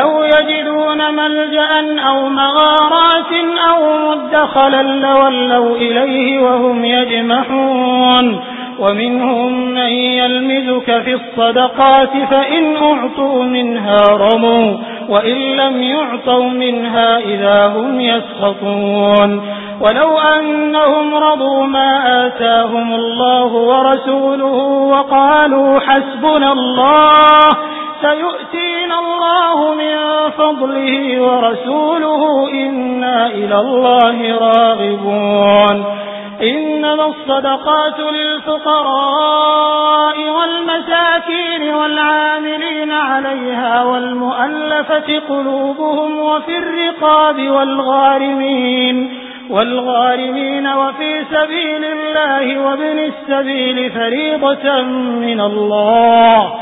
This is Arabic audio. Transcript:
لو يجدون ملجأ أو مغارات أو مدخلا لولوا إليه وهم يجمحون. ومنهم من يلمزك في الصدقات فإن أعطوا منها رموا وإن لم يعطوا منها إذا هم يسخطون. ولو أنهم رضوا ما آتاهم الله ورسوله وقالوا حسبنا الله سيؤتينا الله من فضله ورسوله إنا إلى الله راغبون. إنما الصدقات للفقراء والمساكين والعاملين عليها والمؤلفة قلوبهم وفي الرقاب والغارمين والغارمين وفي سبيل الله وابن السبيل فريضة من الله.